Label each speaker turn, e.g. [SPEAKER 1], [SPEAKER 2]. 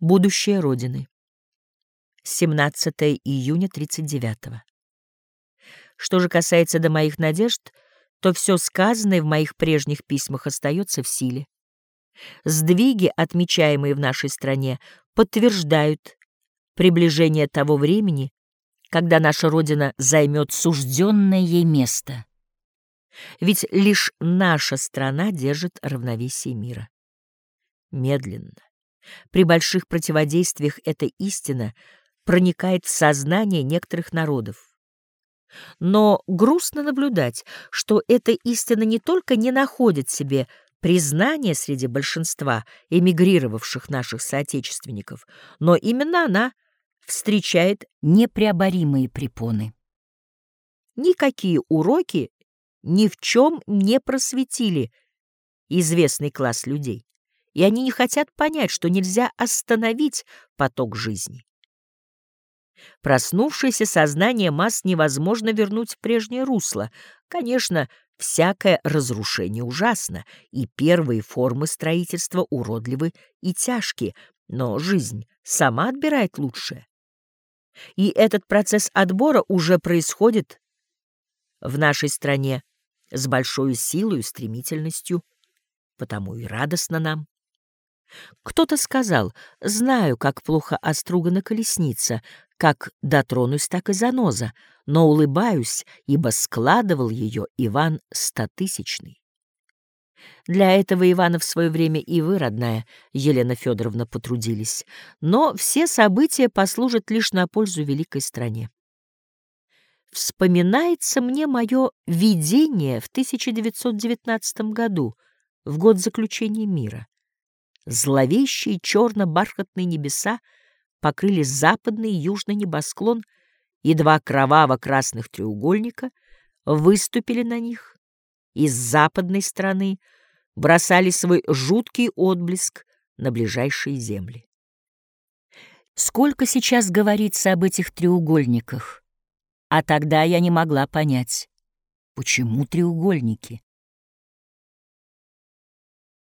[SPEAKER 1] Будущее Родины. 17 июня 39 -го. Что же касается до моих надежд, то все сказанное в моих прежних письмах остается в силе. Сдвиги, отмечаемые в нашей стране, подтверждают приближение того времени, когда наша Родина займет сужденное ей место. Ведь лишь наша страна держит равновесие мира. Медленно, при больших противодействиях эта истина проникает в сознание некоторых народов. Но грустно наблюдать, что эта истина не только не находит себе признания среди большинства эмигрировавших наших соотечественников, но именно она встречает непреоборимые препоны. Никакие уроки ни в чем не просветили известный класс людей и они не хотят понять, что нельзя остановить поток жизни. Проснувшееся сознание масс невозможно вернуть в прежнее русло. Конечно, всякое разрушение ужасно, и первые формы строительства уродливы и тяжкие, но жизнь сама отбирает лучшее. И этот процесс отбора уже происходит в нашей стране с большой силой и стремительностью, потому и радостно нам. Кто-то сказал, знаю, как плохо остругана колесница, как дотронусь, так и заноза, но улыбаюсь, ибо складывал ее Иван Стотысячный. Для этого Ивана в свое время и вы, родная Елена Федоровна, потрудились, но все события послужат лишь на пользу великой стране. Вспоминается мне мое видение в 1919 году, в год заключения мира. Зловещие черно-бархатные небеса покрыли западный и южный небосклон, и два кроваво-красных треугольника выступили на них. Из западной стороны бросали свой жуткий отблеск на ближайшие земли. Сколько сейчас говорится об этих треугольниках, а тогда я не могла понять, почему треугольники.